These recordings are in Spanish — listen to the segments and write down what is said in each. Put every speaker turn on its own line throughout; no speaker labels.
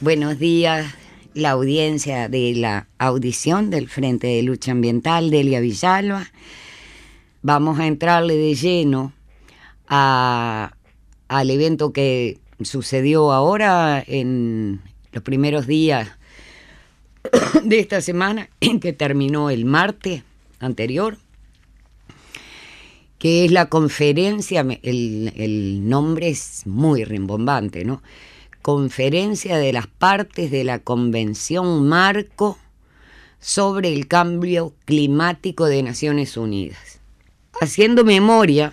Buenos días, la audiencia de la audición del Frente de Lucha Ambiental, Delia Villalba. Vamos a entrarle de lleno al evento que sucedió ahora en los primeros días de esta semana, que terminó el martes anterior, que es la conferencia, el, el nombre es muy rimbombante, ¿no? Conferencia de las partes de la Convención Marco sobre el Cambio Climático de Naciones Unidas. Haciendo memoria,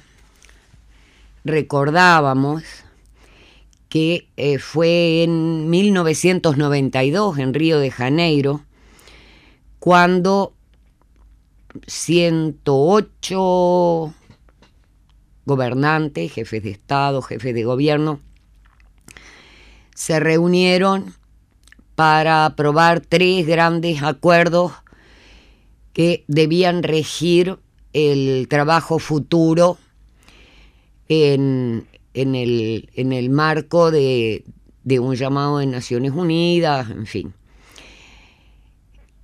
recordábamos que eh, fue en 1992, en Río de Janeiro, cuando 108 gobernantes, jefes de Estado, jefes de gobierno, se reunieron para aprobar tres grandes acuerdos que debían regir el trabajo futuro en, el, marco de, de, un llamado de Naciones Unidas, en fin.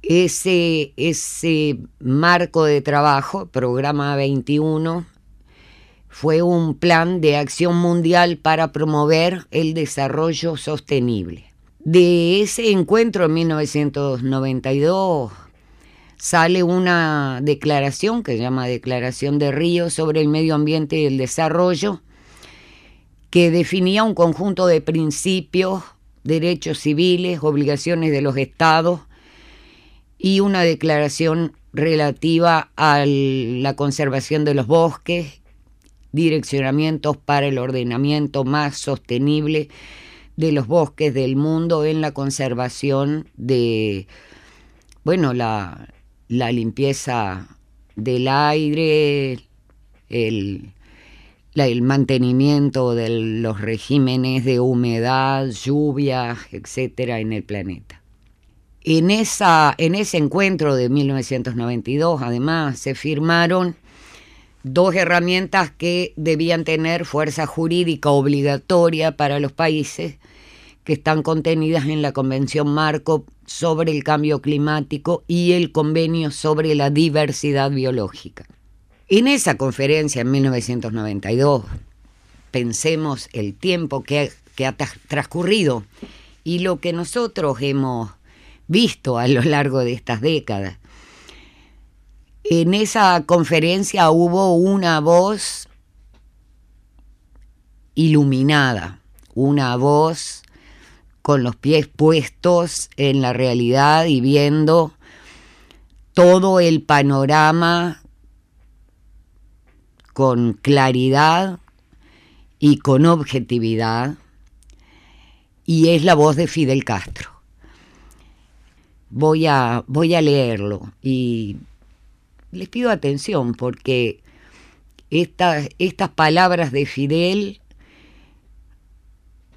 Ese, ese marco de trabajo, programa 21, fue un plan de acción mundial para promover el desarrollo sostenible. De ese encuentro en 1992 sale una declaración que se llama Declaración de Río sobre el medio ambiente y el desarrollo, que definía un conjunto de principios, derechos civiles, obligaciones de los estados y una declaración relativa a la conservación de los bosques direccionamientos para el ordenamiento más sostenible de los bosques del mundo en la conservación de, bueno, la, limpieza del aire, el, el mantenimiento de los regímenes de humedad, lluvias, etcétera, en el planeta. En, esa, en ese encuentro de 1992, además, se firmaron dos herramientas que debían tener fuerza jurídica obligatoria para los países que están contenidas en la Convención Marco sobre el Cambio Climático y el Convenio sobre la Diversidad Biológica. En esa conferencia en 1992, pensemos el tiempo que, que ha transcurrido y lo que nosotros hemos visto a lo largo de estas décadas en esa conferencia hubo una voz iluminada, una voz con los pies puestos en la realidad y viendo todo el panorama con claridad y con objetividad, y es la voz de Fidel Castro. Voy a, voy a leerlo y les pido atención porque estas, estas palabras de Fidel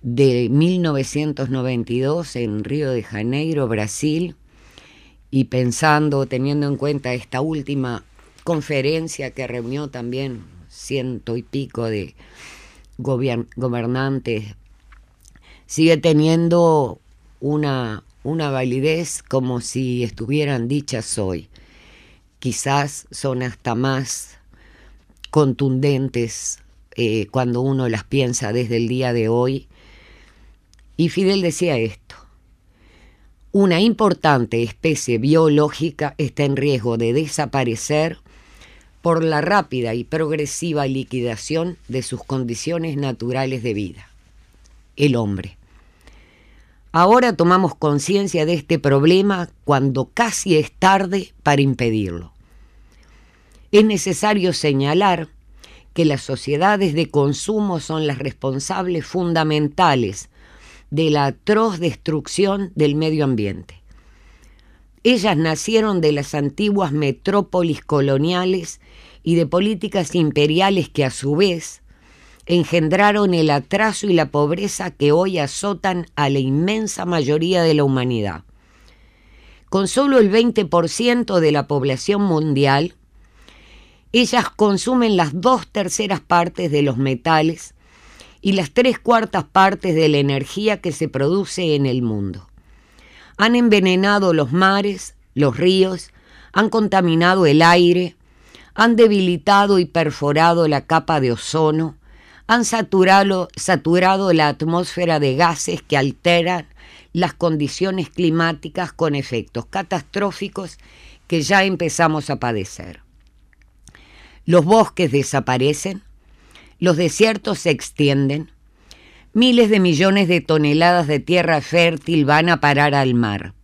de 1992 en Río de Janeiro, Brasil, y pensando, teniendo en cuenta esta última conferencia que reunió también ciento y pico de gobernantes, sigue teniendo una, una validez como si estuvieran dichas hoy quizás son hasta más contundentes eh, cuando uno las piensa desde el día de hoy. Y Fidel decía esto, una importante especie biológica está en riesgo de desaparecer por la rápida y progresiva liquidación de sus condiciones naturales de vida, el hombre. Ahora tomamos conciencia de este problema cuando casi es tarde para impedirlo. Es necesario señalar que las sociedades de consumo son las responsables fundamentales de la atroz destrucción del medio ambiente. Ellas nacieron de las antiguas metrópolis coloniales y de políticas imperiales que a su vez engendraron el atraso y la pobreza que hoy azotan a la inmensa mayoría de la humanidad. Con solo el 20% de la población mundial, ellas consumen las dos terceras partes de los metales y las tres cuartas partes de la energía que se produce en el mundo. Han envenenado los mares, los ríos, han contaminado el aire, han debilitado y perforado la capa de ozono, han saturado, saturado la atmósfera de gases que alteran las condiciones climáticas con efectos catastróficos que ya empezamos a padecer. Los bosques desaparecen, los desiertos se extienden, miles de millones de toneladas de tierra fértil van a parar al mar.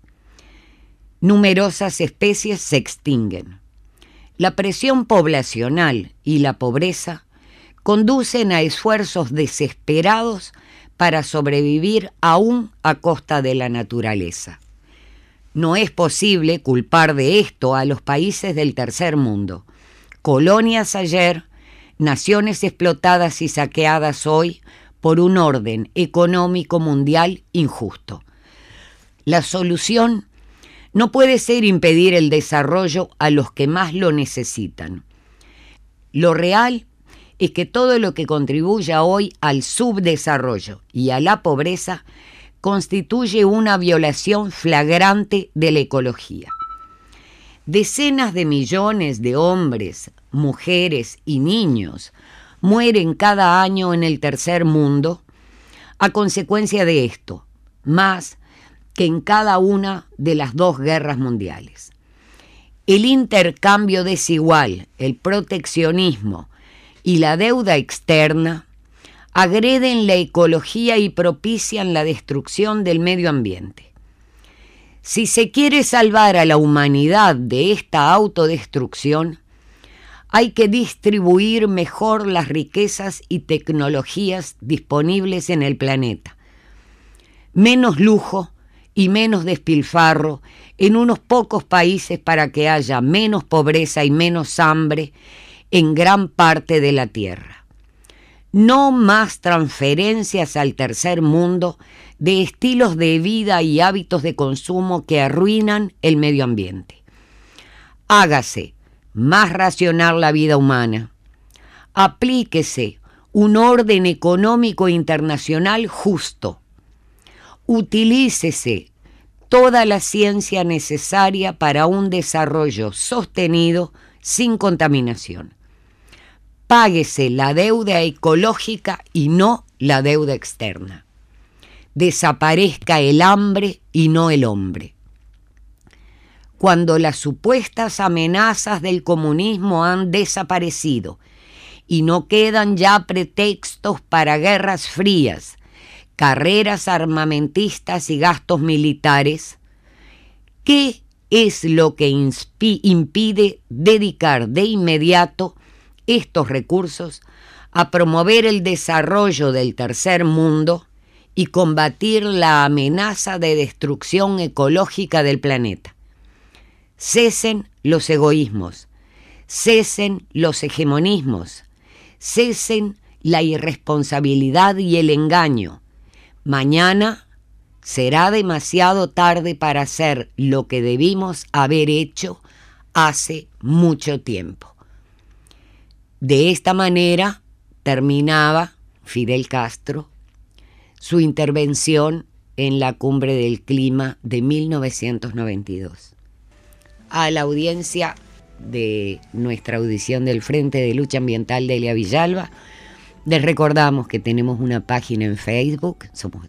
Numerosas especies se extinguen. La presión poblacional y la pobreza conducen a esfuerzos desesperados para sobrevivir aún a costa de la naturaleza. No es posible culpar de esto a los países del tercer mundo, colonias ayer, naciones explotadas y saqueadas hoy por un orden económico mundial injusto. La solución no puede ser impedir el desarrollo a los que más lo necesitan. Lo real es que todo lo que contribuya hoy al subdesarrollo y a la pobreza constituye una violación flagrante de la ecología. Decenas de millones de hombres, mujeres y niños mueren cada año en el tercer mundo a consecuencia de esto, más que en cada una de las dos guerras mundiales. El intercambio desigual, el proteccionismo y la deuda externa agreden la ecología y propician la destrucción del medio ambiente. Si se quiere salvar a la humanidad de esta autodestrucción, hay que distribuir mejor las riquezas y tecnologías disponibles en el planeta. Menos lujo y menos despilfarro en unos pocos países para que haya menos pobreza y menos hambre en gran parte de la Tierra. No más transferencias al tercer mundo de estilos de vida y hábitos de consumo que arruinan el medio ambiente. Hágase más racional la vida humana. Aplíquese un orden económico internacional justo. Utilícese toda la ciencia necesaria para un desarrollo sostenido sin contaminación. Páguese la deuda ecológica y no la deuda externa desaparezca el hambre y no el hombre. Cuando las supuestas amenazas del comunismo han desaparecido y no quedan ya pretextos para guerras frías, carreras armamentistas y gastos militares, ¿qué es lo que impide dedicar de inmediato estos recursos a promover el desarrollo del tercer mundo y combatir la amenaza de destrucción ecológica del planeta. Cesen los egoísmos, cesen los hegemonismos, cesen la irresponsabilidad y el engaño. Mañana será demasiado tarde para hacer lo que debimos haber hecho hace mucho tiempo. De esta manera terminaba Fidel Castro su intervención en la cumbre del clima de 1992. A la audiencia de nuestra audición del Frente de Lucha Ambiental de Elia Villalba, les recordamos que tenemos una página en Facebook, somos,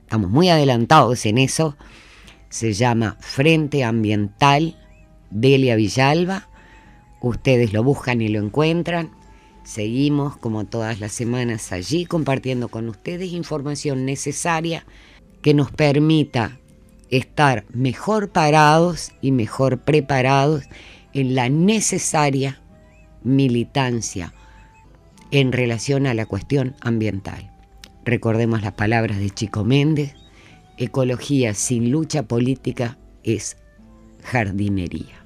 estamos muy adelantados en eso, se llama Frente Ambiental Delia Villalba, ustedes lo buscan y lo encuentran, Seguimos como todas las semanas allí compartiendo con ustedes información necesaria que nos permita estar mejor parados y mejor preparados en la necesaria militancia en relación a la cuestión ambiental. Recordemos las palabras de Chico Méndez, ecología sin lucha política es jardinería.